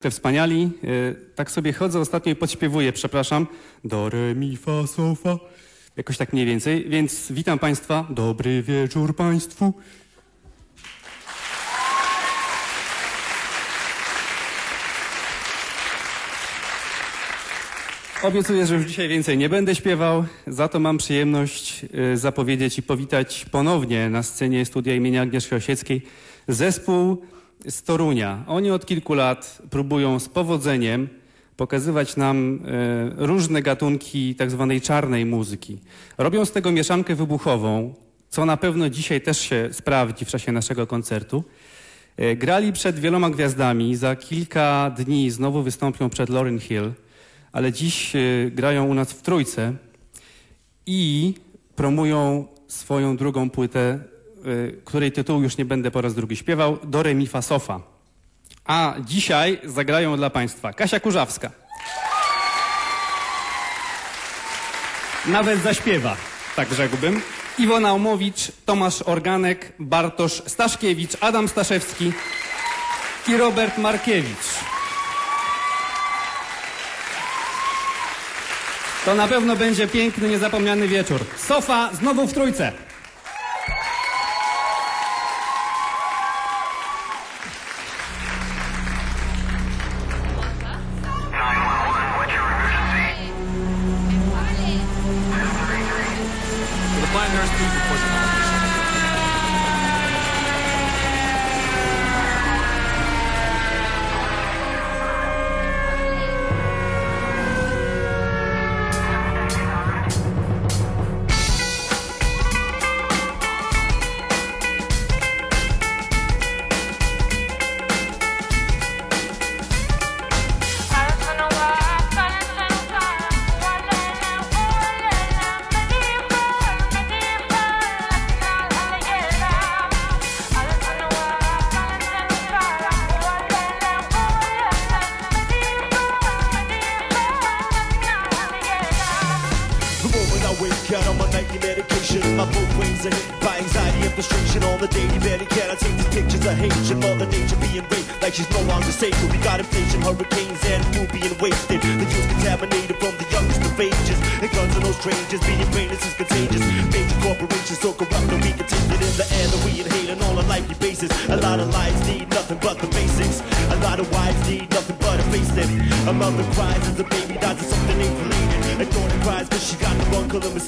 Te wspaniali, y, tak sobie chodzę ostatnio i podśpiewuję, przepraszam. Do, re, mi, fa, so, fa. Jakoś tak mniej więcej, więc witam Państwa. Dobry wieczór Państwu. Obiecuję, że już dzisiaj więcej nie będę śpiewał, za to mam przyjemność y, zapowiedzieć i powitać ponownie na scenie studia imienia Agnieszki Osieckiej zespół z Torunia. Oni od kilku lat próbują z powodzeniem pokazywać nam y, różne gatunki tak zwanej czarnej muzyki. Robią z tego mieszankę wybuchową, co na pewno dzisiaj też się sprawdzi w czasie naszego koncertu. Y, Grali przed wieloma gwiazdami, za kilka dni znowu wystąpią przed Lauryn Hill ale dziś y, grają u nas w trójce i promują swoją drugą płytę, której tytułu już nie będę po raz drugi śpiewał, Do Re Mi Fa Sofa. A dzisiaj zagrają dla Państwa Kasia Kurzawska. Nawet zaśpiewa, tak rzekłbym. Iwona Omowicz, Tomasz Organek, Bartosz Staszkiewicz, Adam Staszewski i Robert Markiewicz. To na pewno będzie piękny, niezapomniany wieczór. Sofa znowu w trójce. beautiful. Wake out on my nightly medication, my both wings are hit by anxiety and frustration. On the daily Can I take these pictures of hatred, mother nature being raped like she's no longer safe. We got inflation, hurricanes, and food being wasted. The youth contaminated from the youngest of ages, and guns are no strangers. Being brainless is contagious. Major corporations so corrupt that we can in the air that we inhale on a nightly basis. A lot of lives need nothing but the but a mother cries as a baby dies of something ain't related. A daughter cries cause she got the uncle and